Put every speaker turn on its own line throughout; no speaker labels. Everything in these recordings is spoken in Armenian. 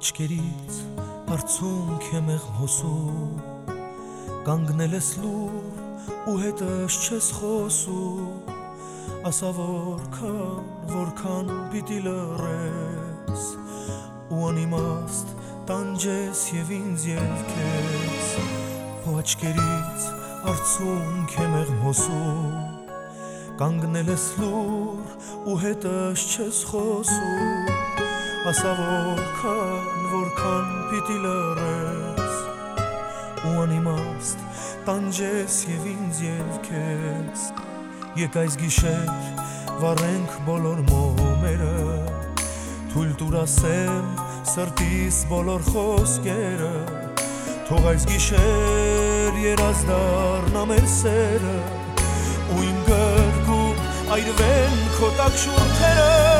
աչքերից արցունք է մեղմ հոսում կանգնել ես լուր ու հետս չես խոսում ասա որքան որքան պիտի լռես ու անիմաստ տանջես եւ ինձ եւ քեզ ու աչքերից արցունք է մեղմ հոսում կանգնել ես լուր ու հետս չես խոսում ասա որքան որքան պիտի լռես ու անիմաստ տանջես եւ ինձ եւ քեզ եկ այս գիշեր վառենք բոլոր մոմերը թույլ տուր ասեմ սրտիս բոլոր խոսքերը թող այս գիշեր երազ դառնա մեր սերը ու իմ գրկում այրվեն քո տակ շուրթերը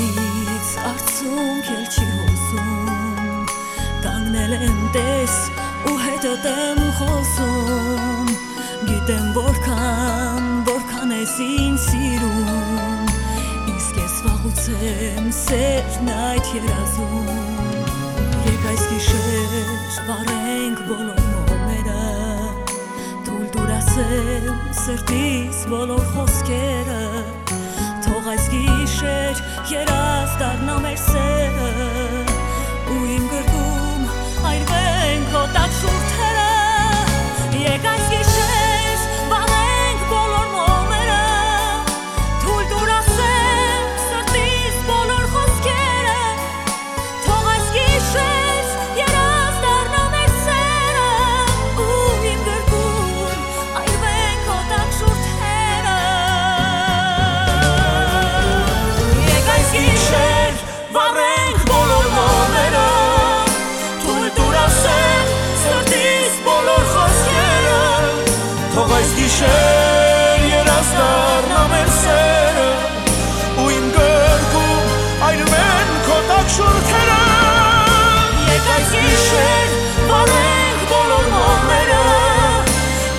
Աչկերից արցունք էլ չի հոսում Կանգնել եմ տես ու հետդ եմ խոսում Գիտեմ որքան, որքան ես ինձ սիրում Իսկ ես վաղուց եմ սերն այդ երազում Եկ այս գիշեր վարենք բոլոր մոմերը Թույլ դուր ասեմ սրտիս բոլոր խոսքերը Թող այս գիշեր երազ դառնա մեր սերը այս գիշեր
երաս դառնա մեր սերը ու իմ գրկում այրվեն քո տակ շուրթերը
Եկ այս գիշեր վարենք բոլոր մոմերը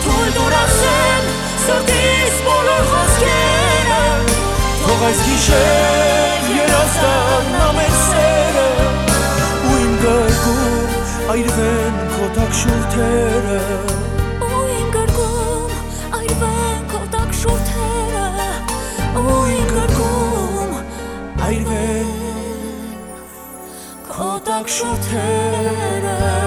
թույլ դուր ասեմ սրտիս բոլոր խոսքերը
թող այս գիշեր երաս դառնա մեր սերը ու իմ գրկում այրվեն քո տակ շուրթերը այրվեն քո տակ շոթերը